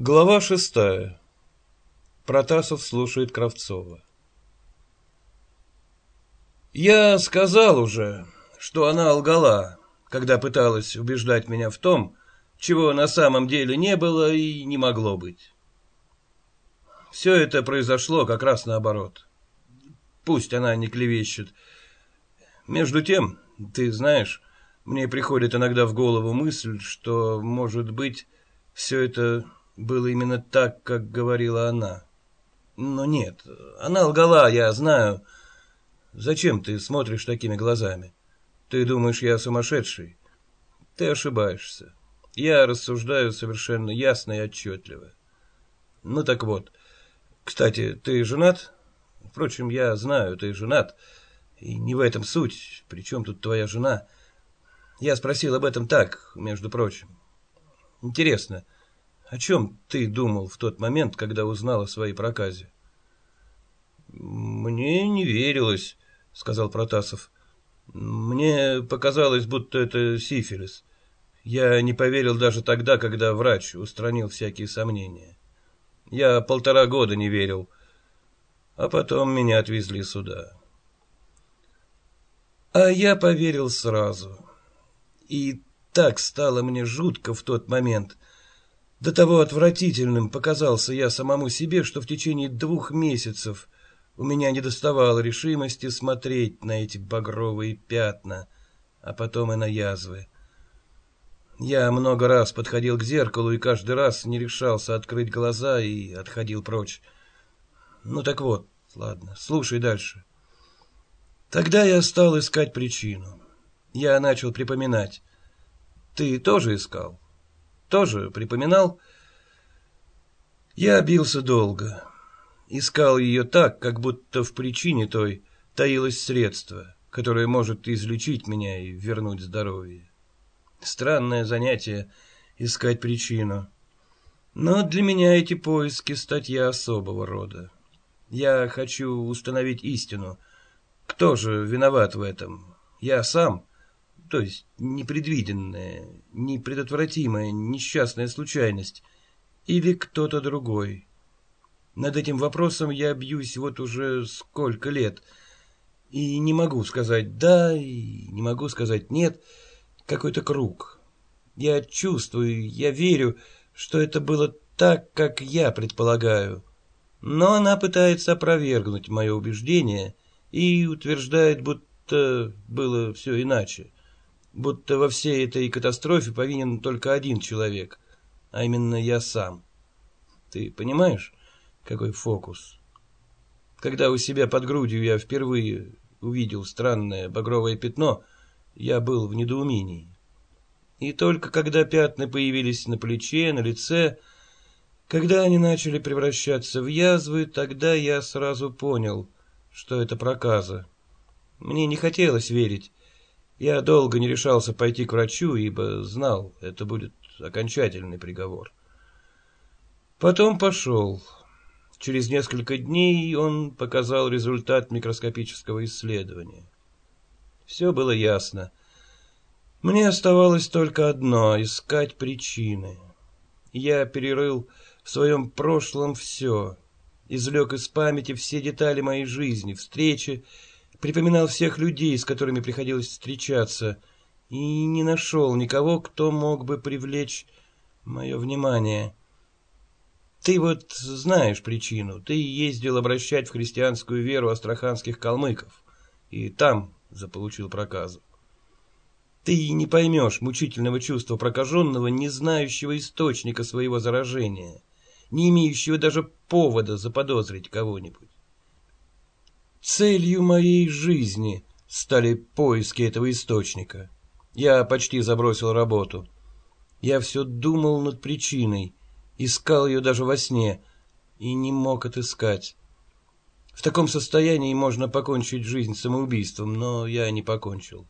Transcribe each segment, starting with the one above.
Глава шестая. Протасов слушает Кравцова. Я сказал уже, что она лгала, когда пыталась убеждать меня в том, чего на самом деле не было и не могло быть. Все это произошло как раз наоборот. Пусть она не клевещет. Между тем, ты знаешь, мне приходит иногда в голову мысль, что, может быть, все это было именно так, как говорила она. Но нет, она лгала, я знаю. Зачем ты смотришь такими глазами? Ты думаешь, я сумасшедший? Ты ошибаешься. Я рассуждаю совершенно ясно и отчетливо. Ну так вот. Кстати, ты женат? Впрочем, я знаю, ты женат. И не в этом суть. Причем тут твоя жена? Я спросил об этом так, между прочим. Интересно, — о чем ты думал в тот момент, когда узнал о своей проказе? Мне не верилось, сказал Протасов. Мне показалось, будто это сифилис. Я не поверил даже тогда, когда врач устранил всякие сомнения. Я полтора года не верил, а потом меня отвезли сюда. А я поверил сразу. И так стало мне жутко в тот момент — до того отвратительным показался я самому себе, что в течение двух месяцев у меня не доставало решимости смотреть на эти багровые пятна, а потом и на язвы. Я много раз подходил к зеркалу и каждый раз не решался открыть глаза и отходил прочь. Ну так вот, ладно, слушай дальше. Тогда я стал искать причину. Я начал припоминать. Ты тоже искал? — тоже припоминал? Я бился долго. Искал ее так, как будто в причине той таилось средство, которое может излечить меня и вернуть здоровье. Странное занятие — искать причину. Но для меня эти поиски — статья особого рода. Я хочу установить истину. Кто же виноват в этом? Я сам то есть непредвиденная, непредотвратимая несчастная случайность, или кто-то другой. Над этим вопросом я бьюсь вот уже сколько лет, и не могу сказать «да», и не могу сказать «нет», какой-то круг. Я чувствую, я верю, что это было так, как я предполагаю, но она пытается опровергнуть мое убеждение и утверждает, будто было все иначе будто во всей этой катастрофе повинен только один человек, а именно я сам. Ты понимаешь, какой фокус? Когда у себя под грудью я впервые увидел странное багровое пятно, я был в недоумении. И только когда пятна появились на плече, на лице, когда они начали превращаться в язвы, тогда я сразу понял, что это проказа. Мне не хотелось верить, я долго не решался пойти к врачу, ибо знал, это будет окончательный приговор. Потом пошел. Через несколько дней он показал результат микроскопического исследования. Все было ясно. Мне оставалось только одно — искать причины. Я перерыл в своем прошлом все, извлек из памяти все детали моей жизни, встречи припоминал всех людей, с которыми приходилось встречаться, и не нашел никого, кто мог бы привлечь мое внимание. Ты вот знаешь причину. Ты ездил обращать в христианскую веру астраханских калмыков, и там заполучил проказу. Ты не поймешь мучительного чувства прокаженного, не знающего источника своего заражения, не имеющего даже повода заподозрить кого-нибудь. Целью моей жизни стали поиски этого источника. Я почти забросил работу. Я все думал над причиной, искал ее даже во сне и не мог отыскать. В таком состоянии можно покончить жизнь самоубийством, но я не покончил.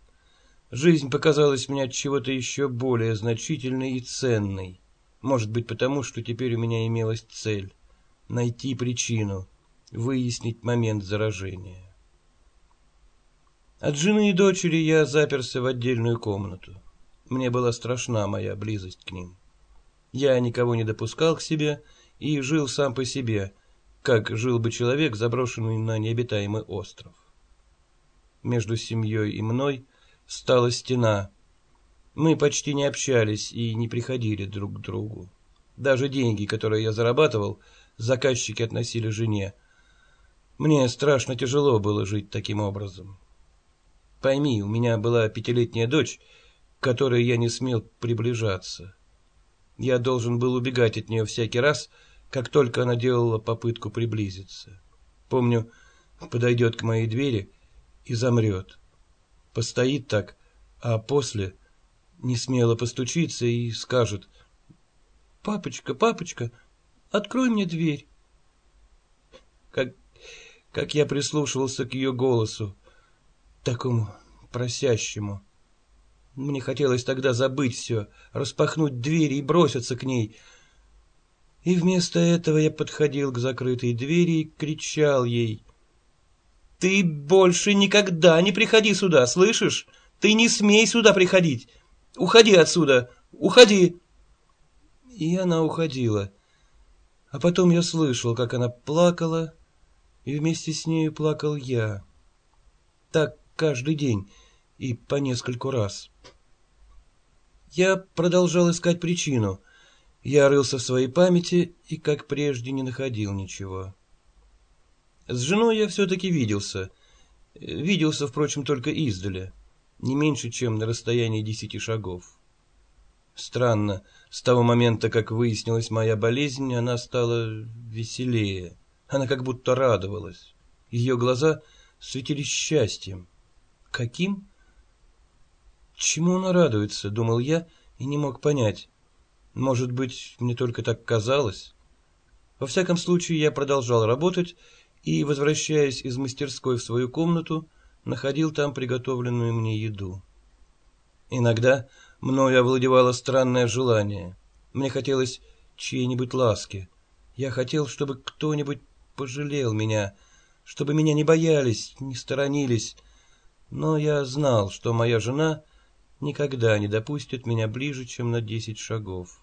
Жизнь показалась мне от чего-то еще более значительной и ценной. Может быть, потому что теперь у меня имелась цель — найти причину — выяснить момент заражения. От жены и дочери я заперся в отдельную комнату. Мне была страшна моя близость к ним. Я никого не допускал к себе и жил сам по себе, как жил бы человек, заброшенный на необитаемый остров. Между семьей и мной стала стена. Мы почти не общались и не приходили друг к другу. Даже деньги, которые я зарабатывал, заказчики относили жене. Мне страшно тяжело было жить таким образом. Пойми, у меня была пятилетняя дочь, к которой я не смел приближаться. Я должен был убегать от нее всякий раз, как только она делала попытку приблизиться. Помню, подойдет к моей двери и замрет. Постоит так, а после не смело постучится и скажет «Папочка, папочка, открой мне дверь». Как, как я прислушивался к ее голосу, такому просящему. Мне хотелось тогда забыть все, распахнуть двери и броситься к ней. И вместо этого я подходил к закрытой двери и кричал ей. «Ты больше никогда не приходи сюда, слышишь? Ты не смей сюда приходить! Уходи отсюда! Уходи!» И она уходила. А потом я слышал, как она плакала, и вместе с нею плакал я. Так каждый день и по нескольку раз. Я продолжал искать причину. Я рылся в своей памяти и, как прежде, не находил ничего. С женой я все-таки виделся. Виделся, впрочем, только издали, не меньше, чем на расстоянии десяти шагов. Странно, с того момента, как выяснилась моя болезнь, она стала веселее. Она как будто радовалась. Ее глаза светились счастьем. Каким? Чему она радуется, думал я и не мог понять. Может быть, мне только так казалось? Во всяком случае, я продолжал работать и, возвращаясь из мастерской в свою комнату, находил там приготовленную мне еду. Иногда мною овладевало странное желание. Мне хотелось чьей-нибудь ласки. Я хотел, чтобы кто-нибудь пожалел меня, чтобы меня не боялись, не сторонились, но я знал, что моя жена никогда не допустит меня ближе, чем на десять шагов.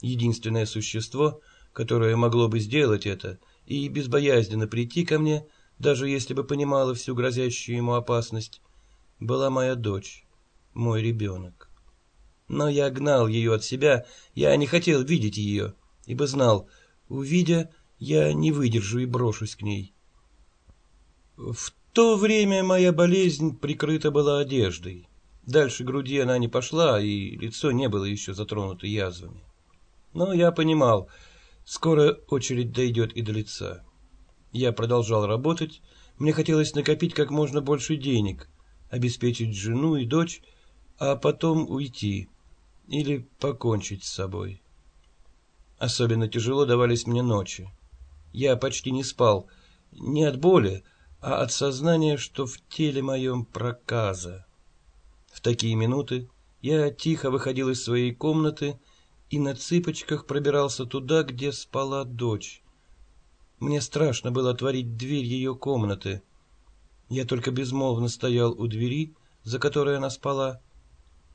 Единственное существо, которое могло бы сделать это и безбоязненно прийти ко мне, даже если бы понимала всю грозящую ему опасность, была моя дочь, мой ребенок. Но я гнал ее от себя, я не хотел видеть ее, ибо знал, увидя, я не выдержу и брошусь к ней. В то время моя болезнь прикрыта была одеждой. Дальше груди она не пошла, и лицо не было еще затронуто язвами. Но я понимал, скоро очередь дойдет и до лица. Я продолжал работать, мне хотелось накопить как можно больше денег, обеспечить жену и дочь, а потом уйти или покончить с собой. Особенно тяжело давались мне ночи. Я почти не спал, не от боли, а от сознания, что в теле моем проказа. В такие минуты я тихо выходил из своей комнаты и на цыпочках пробирался туда, где спала дочь. Мне страшно было отворить дверь ее комнаты. Я только безмолвно стоял у двери, за которой она спала,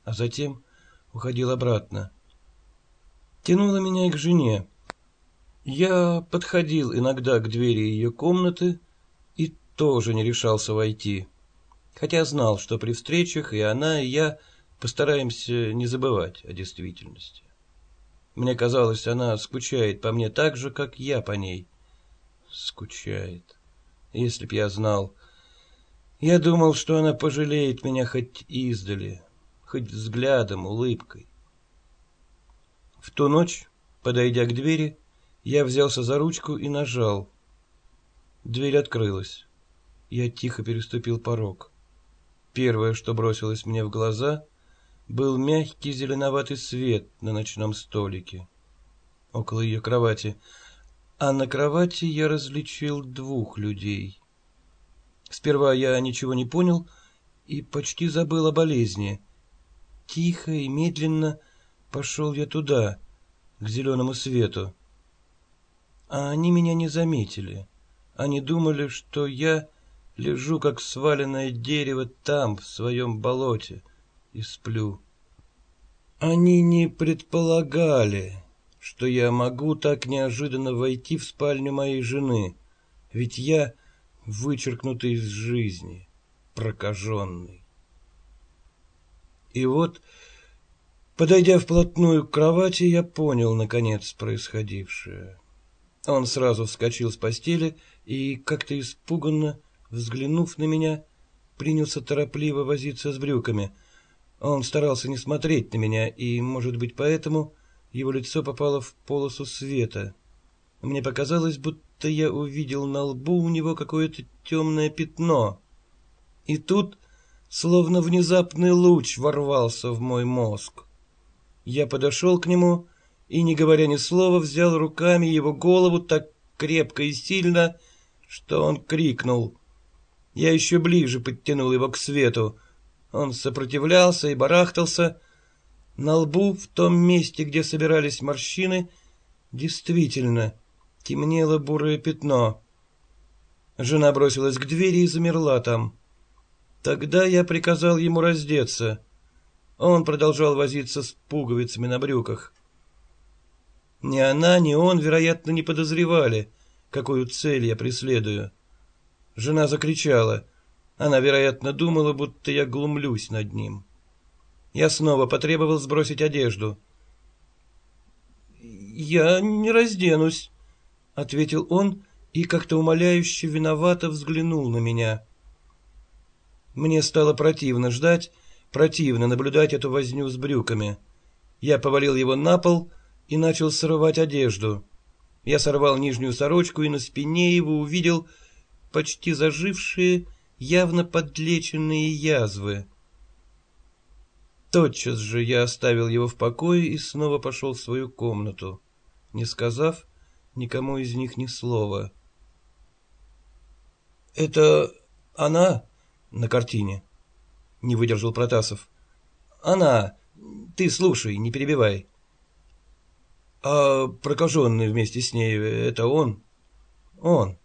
а затем уходил обратно. Тянуло меня и к жене. Я подходил иногда к двери ее комнаты, тоже не решался войти, хотя знал, что при встречах и она, и я постараемся не забывать о действительности. Мне казалось, она скучает по мне так же, как я по ней. Скучает. Если б я знал. Я думал, что она пожалеет меня хоть издали, хоть взглядом, улыбкой. В ту ночь, подойдя к двери, я взялся за ручку и нажал. Дверь открылась. Я тихо переступил порог. Первое, что бросилось мне в глаза, был мягкий зеленоватый свет на ночном столике около ее кровати, а на кровати я различил двух людей. Сперва я ничего не понял и почти забыл о болезни. Тихо и медленно пошел я туда, к зеленому свету. А они меня не заметили. Они думали, что я Лежу, как сваленное дерево там, в своем болоте, и сплю. Они не предполагали, что я могу так неожиданно войти в спальню моей жены, ведь я вычеркнутый из жизни, прокаженный. И вот, подойдя вплотную к кровати, я понял, наконец, происходившее. Он сразу вскочил с постели и, как-то испуганно, взглянув на меня, принялся торопливо возиться с брюками. Он старался не смотреть на меня, и, может быть, поэтому его лицо попало в полосу света. Мне показалось, будто я увидел на лбу у него какое-то темное пятно. И тут, словно внезапный луч, ворвался в мой мозг. Я подошел к нему и, не говоря ни слова, взял руками его голову так крепко и сильно, что он крикнул. Я еще ближе подтянул его к свету. Он сопротивлялся и барахтался. На лбу, в том месте, где собирались морщины, действительно темнело бурое пятно. Жена бросилась к двери и замерла там. Тогда я приказал ему раздеться. Он продолжал возиться с пуговицами на брюках. Ни она, ни он, вероятно, не подозревали, какую цель я преследую. Жена закричала. Она, вероятно, думала, будто я глумлюсь над ним. Я снова потребовал сбросить одежду. «Я не разденусь», — ответил он и как-то умоляюще виновато взглянул на меня. Мне стало противно ждать, противно наблюдать эту возню с брюками. Я повалил его на пол и начал срывать одежду. Я сорвал нижнюю сорочку и на спине его увидел почти зажившие, явно подлеченные язвы. Тотчас же я оставил его в покое и снова пошел в свою комнату, не сказав никому из них ни слова. — Это она на картине? — не выдержал Протасов. — Она. Ты слушай, не перебивай. — А прокаженный вместе с ней — это он? — Он.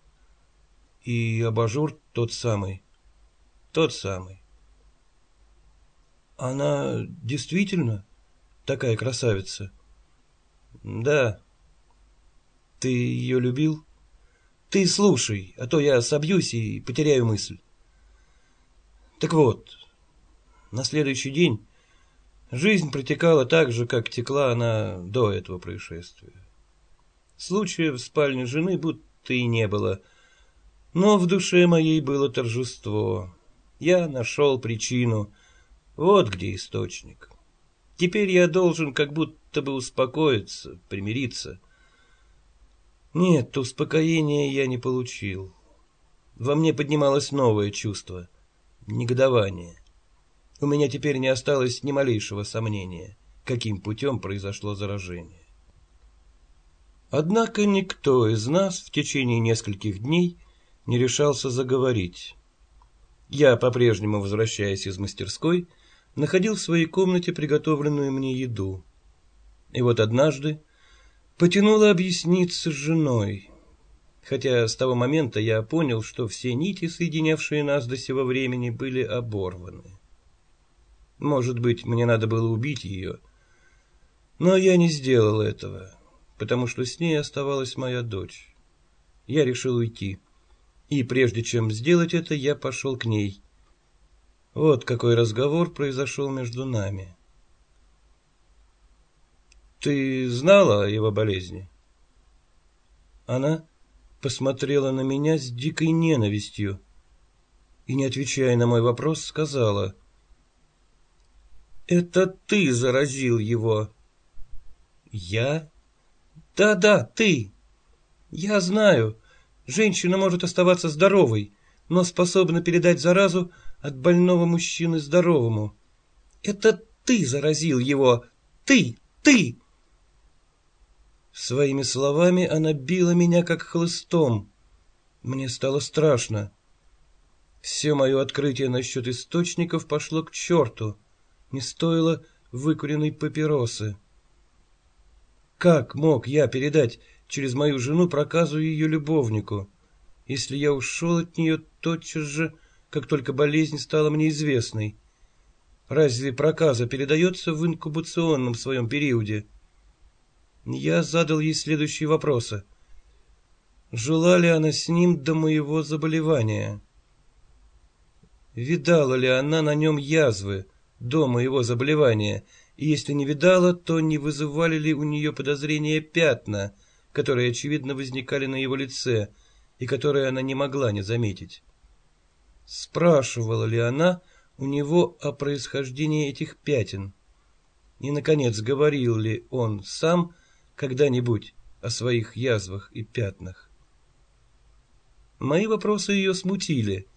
И абажур тот самый. Тот самый. Она действительно такая красавица? Да. Ты ее любил? Ты слушай, а то я собьюсь и потеряю мысль. Так вот, на следующий день жизнь протекала так же, как текла она до этого происшествия. Случая в спальне жены будто и не было — но в душе моей было торжество. Я нашел причину. Вот где источник. Теперь я должен как будто бы успокоиться, примириться. Нет, успокоения я не получил. Во мне поднималось новое чувство — негодование. У меня теперь не осталось ни малейшего сомнения, каким путем произошло заражение. Однако никто из нас в течение нескольких дней не решался заговорить. Я, по-прежнему возвращаясь из мастерской, находил в своей комнате приготовленную мне еду. И вот однажды потянуло объясниться с женой, хотя с того момента я понял, что все нити, соединявшие нас до сего времени, были оборваны. Может быть, мне надо было убить ее, но я не сделал этого, потому что с ней оставалась моя дочь. Я решил уйти. И прежде чем сделать это, я пошел к ней. Вот какой разговор произошел между нами. «Ты знала о его болезни?» Она посмотрела на меня с дикой ненавистью и, не отвечая на мой вопрос, сказала, «Это ты заразил его». «Я?» «Да-да, ты. Я знаю. Женщина может оставаться здоровой, но способна передать заразу от больного мужчины здоровому. Это ты заразил его! Ты! Ты! Своими словами она била меня как хлыстом. Мне стало страшно. Все мое открытие насчет источников пошло к черту. Не стоило выкуренной папиросы. Как мог я передать через мою жену проказу ее любовнику, если я ушел от нее тотчас же, как только болезнь стала мне известной. Разве проказа передается в инкубационном своем периоде? Я задал ей следующие вопросы. Жила ли она с ним до моего заболевания? Видала ли она на нем язвы до моего заболевания? И если не видала, то не вызывали ли у нее подозрения пятна, которые, очевидно, возникали на его лице и которые она не могла не заметить? Спрашивала ли она у него о происхождении этих пятен? И, наконец, говорил ли он сам когда-нибудь о своих язвах и пятнах? Мои вопросы ее смутили.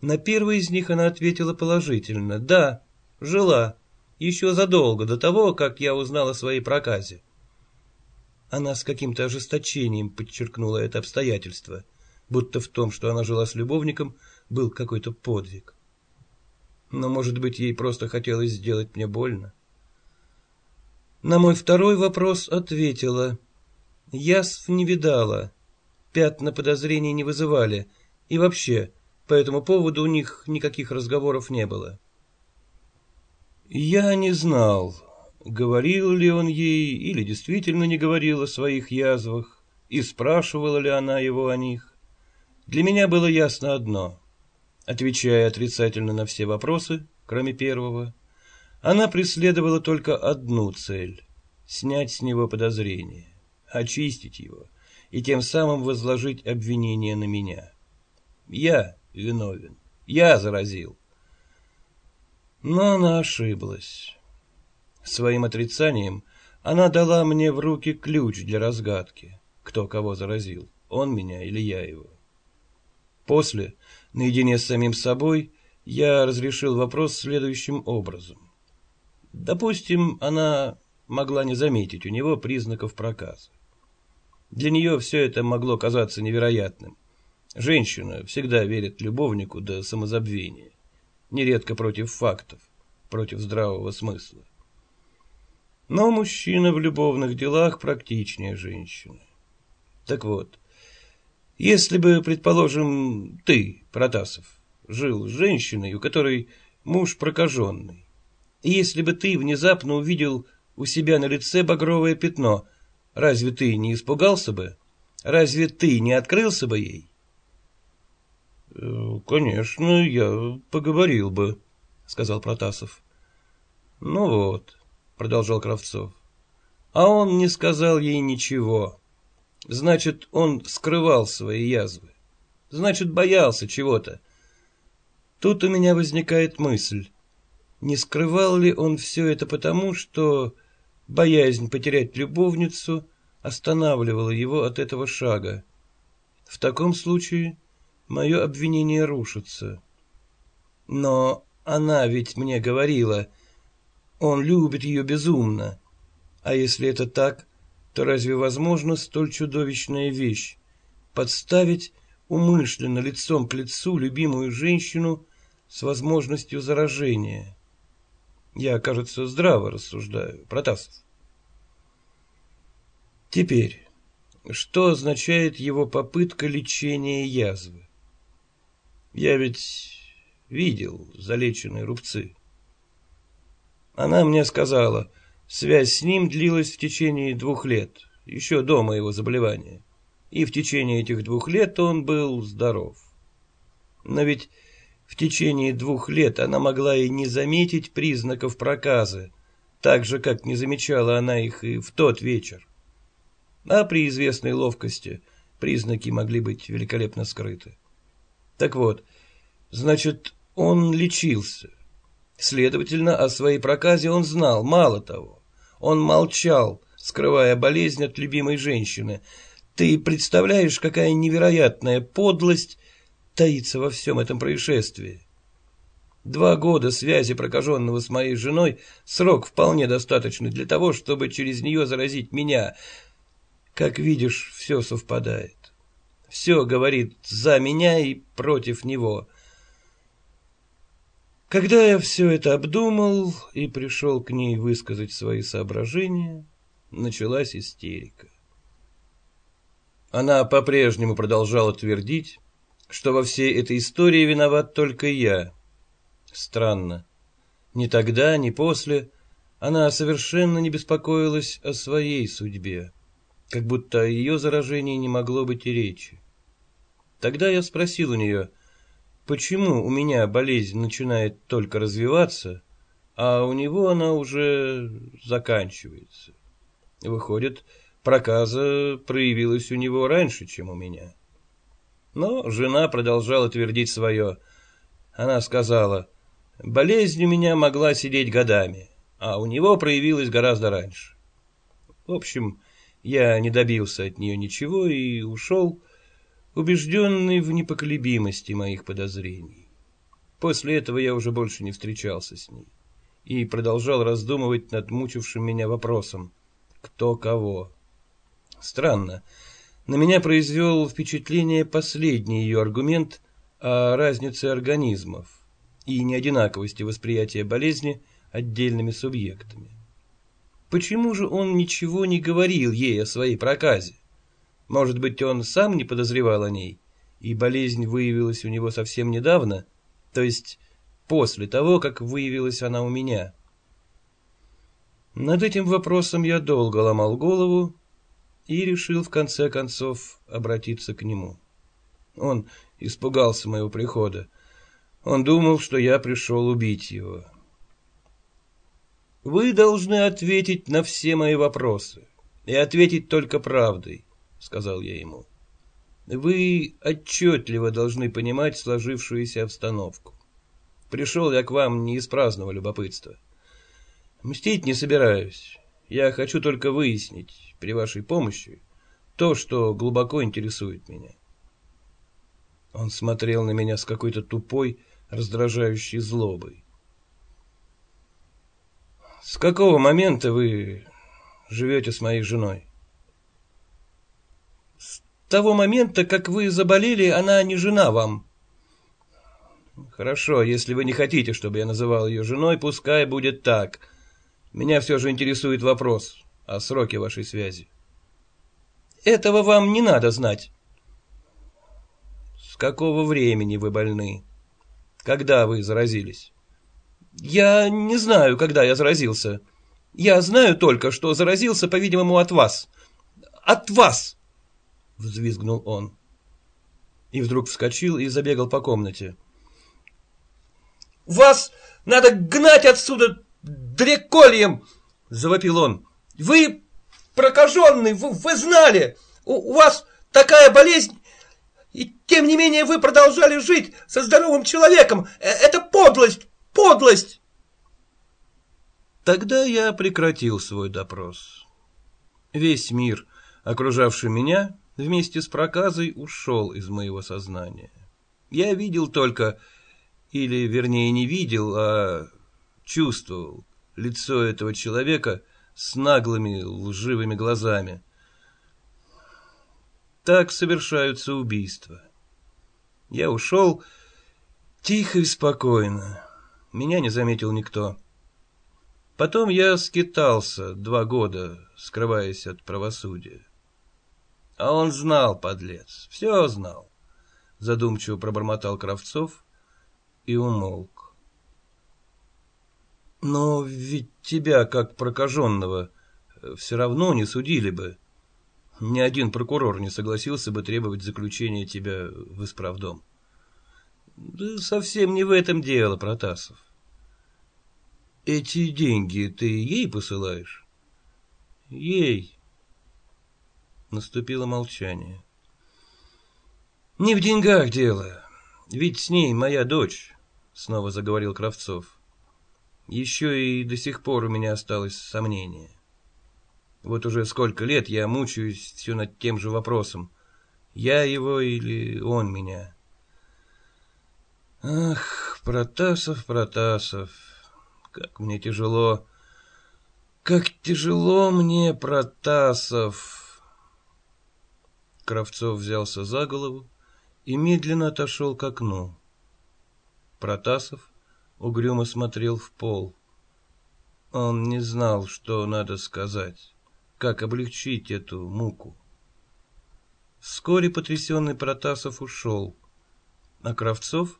На первый из них она ответила положительно. «Да, жила, еще задолго до того, как я узнал о своей проказе». Она с каким-то ожесточением подчеркнула это обстоятельство, будто в том, что она жила с любовником, был какой-то подвиг. Но, может быть, ей просто хотелось сделать мне больно. На мой второй вопрос ответила. Язв не видала, пятна подозрений не вызывали, и вообще, по этому поводу у них никаких разговоров не было. Я не знал, говорил ли он ей или действительно не говорил о своих язвах, и спрашивала ли она его о них. Для меня было ясно одно. Отвечая отрицательно на все вопросы, кроме первого, она преследовала только одну цель — снять с него подозрение, очистить его и тем самым возложить обвинение на меня. Я виновен, я заразил. Но она ошиблась. Своим отрицанием она дала мне в руки ключ для разгадки, кто кого заразил, он меня или я его. После Наедине с самим собой я разрешил вопрос следующим образом. Допустим, она могла не заметить у него признаков проказа. Для нее все это могло казаться невероятным. Женщина всегда верит любовнику до самозабвения, нередко против фактов, против здравого смысла. Но мужчина в любовных делах практичнее женщины. Так вот, если бы, предположим, ты, Протасов, жил с женщиной, у которой муж прокаженный, и если бы ты внезапно увидел у себя на лице багровое пятно, разве ты не испугался бы? Разве ты не открылся бы ей? Э, — Конечно, я поговорил бы, — сказал Протасов. — Ну вот, — продолжал Кравцов, — а он не сказал ей ничего. Значит, он скрывал свои язвы. Значит, боялся чего-то. Тут у меня возникает мысль, не скрывал ли он все это потому, что боязнь потерять любовницу останавливала его от этого шага. В таком случае мое обвинение рушится. Но она ведь мне говорила, он любит ее безумно. А если это так, то разве возможно столь чудовищная вещь — подставить умышленно лицом к лицу любимую женщину с возможностью заражения? Я, кажется, здраво рассуждаю, Протасов. Теперь, что означает его попытка лечения язвы? Я ведь видел залеченные рубцы. Она мне сказала — Связь с ним длилась в течение двух лет, еще до моего заболевания. И в течение этих двух лет он был здоров. Но ведь в течение двух лет она могла и не заметить признаков проказа, так же, как не замечала она их и в тот вечер. А при известной ловкости признаки могли быть великолепно скрыты. Так вот, значит, он лечился. Следовательно, о своей проказе он знал, мало того. Он молчал, скрывая болезнь от любимой женщины. Ты представляешь, какая невероятная подлость таится во всем этом происшествии? Два года связи прокаженного с моей женой — срок вполне достаточный для того, чтобы через нее заразить меня. Как видишь, все совпадает. Все говорит за меня и против него. Когда я все это обдумал и пришел к ней высказать свои соображения, началась истерика. Она по-прежнему продолжала твердить, что во всей этой истории виноват только я. Странно. Ни тогда, ни после она совершенно не беспокоилась о своей судьбе, как будто о ее заражении не могло быть и речи. Тогда я спросил у нее, почему у меня болезнь начинает только развиваться, а у него она уже заканчивается. Выходит, проказа проявилась у него раньше, чем у меня. Но жена продолжала твердить свое. Она сказала, болезнь у меня могла сидеть годами, а у него проявилась гораздо раньше. В общем, я не добился от нее ничего и ушел, убежденный в непоколебимости моих подозрений. После этого я уже больше не встречался с ней и продолжал раздумывать над мучившим меня вопросом «Кто кого?». Странно, на меня произвел впечатление последний ее аргумент о разнице организмов и неодинаковости восприятия болезни отдельными субъектами. Почему же он ничего не говорил ей о своей проказе? Может быть, он сам не подозревал о ней, и болезнь выявилась у него совсем недавно, то есть после того, как выявилась она у меня. Над этим вопросом я долго ломал голову и решил в конце концов обратиться к нему. Он испугался моего прихода. Он думал, что я пришел убить его. «Вы должны ответить на все мои вопросы, и ответить только правдой», — сказал я ему. «Вы отчетливо должны понимать сложившуюся обстановку. Пришел я к вам не из праздного любопытства. Мстить не собираюсь. Я хочу только выяснить, при вашей помощи, то, что глубоко интересует меня». Он смотрел на меня с какой-то тупой, раздражающей злобой. С какого момента вы живете с моей женой? С того момента, как вы заболели, она не жена вам. Хорошо, если вы не хотите, чтобы я называл ее женой, пускай будет так. Меня все же интересует вопрос о сроке вашей связи. Этого вам не надо знать. С какого времени вы больны? Когда вы заразились? Я не знаю, когда я заразился. Я знаю только, что заразился, по-видимому, от вас. От вас! Взвизгнул он. И вдруг вскочил и забегал по комнате. «Вас надо гнать отсюда дрекольем!» — завопил он. «Вы прокаженный, вы, вы знали! У, у вас такая болезнь, и тем не менее вы продолжали жить со здоровым человеком! Э, это подлость! Подлость!» Тогда я прекратил свой допрос. Весь мир, окружавший меня, вместе с проказой ушел из моего сознания. Я видел только, или вернее не видел, а чувствовал лицо этого человека с наглыми лживыми глазами. Так совершаются убийства. Я ушел тихо и спокойно. Меня не заметил никто. Потом я скитался два года, скрываясь от правосудия. А он знал, подлец, все знал. Задумчиво пробормотал Кравцов и умолк. Но ведь тебя, как прокаженного, все равно не судили бы. Ни один прокурор не согласился бы требовать заключения тебя в исправдом. Да совсем не в этом дело, Протасов. Эти деньги ты ей посылаешь? Ей. Наступило молчание. Не в деньгах дело, ведь с ней моя дочь, снова заговорил Кравцов. Еще и до сих пор у меня осталось сомнение. Вот уже сколько лет я мучаюсь все над тем же вопросом. Я его или он меня? Ах, Протасов, Протасов, как мне тяжело, как тяжело мне, Протасов. Кравцов взялся за голову и медленно отошел к окну. Протасов угрюмо смотрел в пол. Он не знал, что надо сказать, как облегчить эту муку. Вскоре потрясенный Протасов ушел, а Кравцов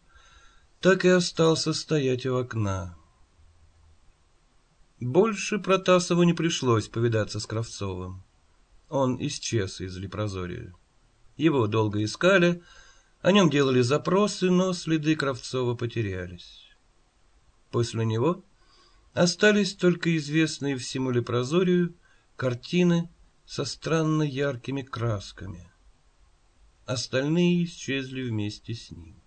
так и остался стоять у окна. Больше Протасову не пришлось повидаться с Кравцовым. Он исчез из Лепрозория. Его долго искали, о нем делали запросы, но следы Кравцова потерялись. После него остались только известные всему Лепрозорию картины со странно яркими красками. Остальные исчезли вместе с ним.